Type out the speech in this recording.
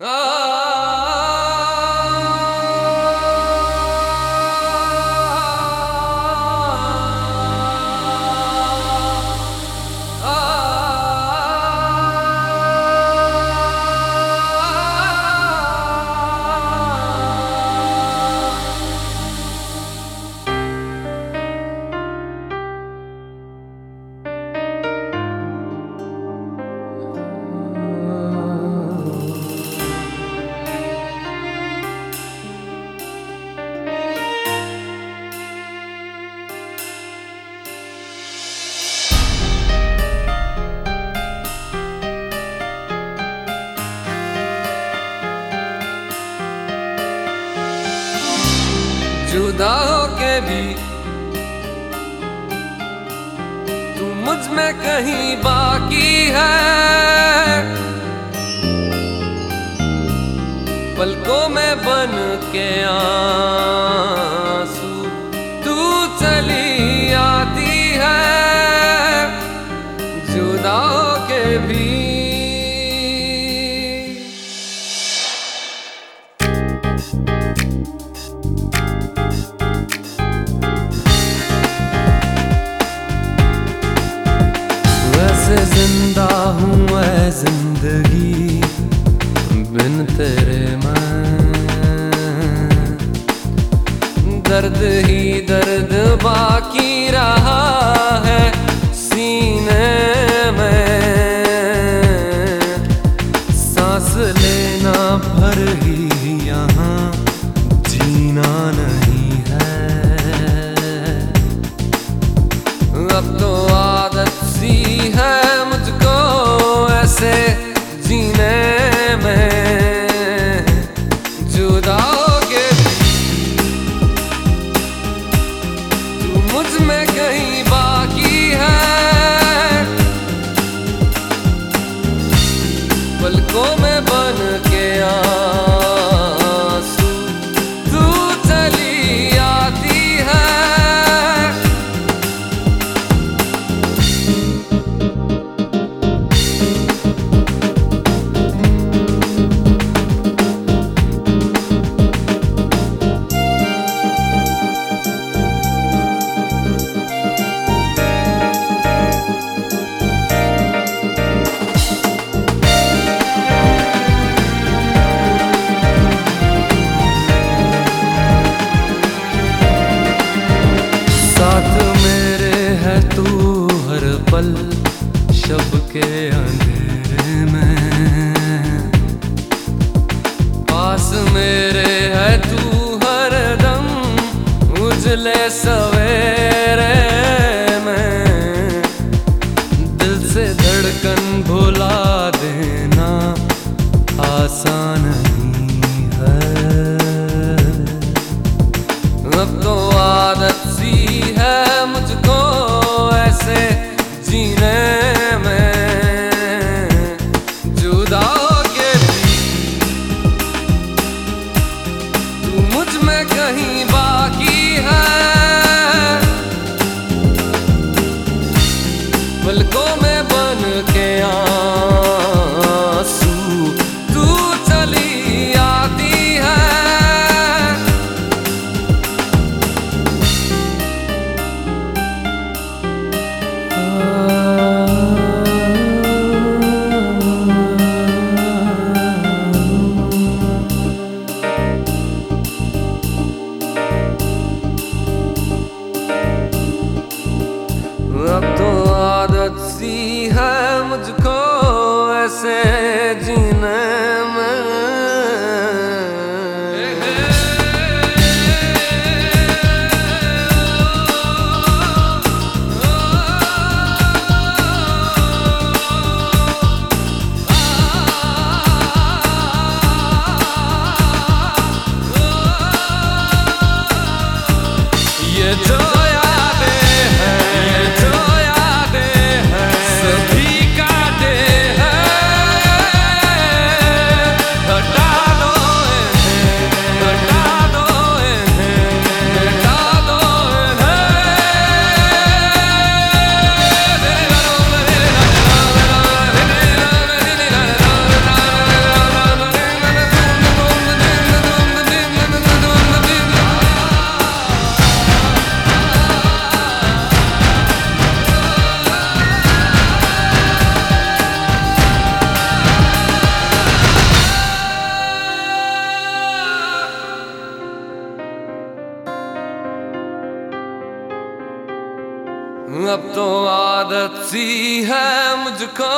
Oh! जुदा हो के भी। तू मुझमें कहीं बाकी है। पलकों में बन के आँसू, तू चली ज़िंदा हूँ मैं ज़िंदगी, बिन तेरे मैं। दर्द ही दर्द बाकी रहा है सीने में। सांस लेना भर ही अंधेरे में। पास मेरे है तू हर दम उजले सवेरे जुदा तू मुझमें कहीं बाकी है। में अब तो आदत सी है मुझको।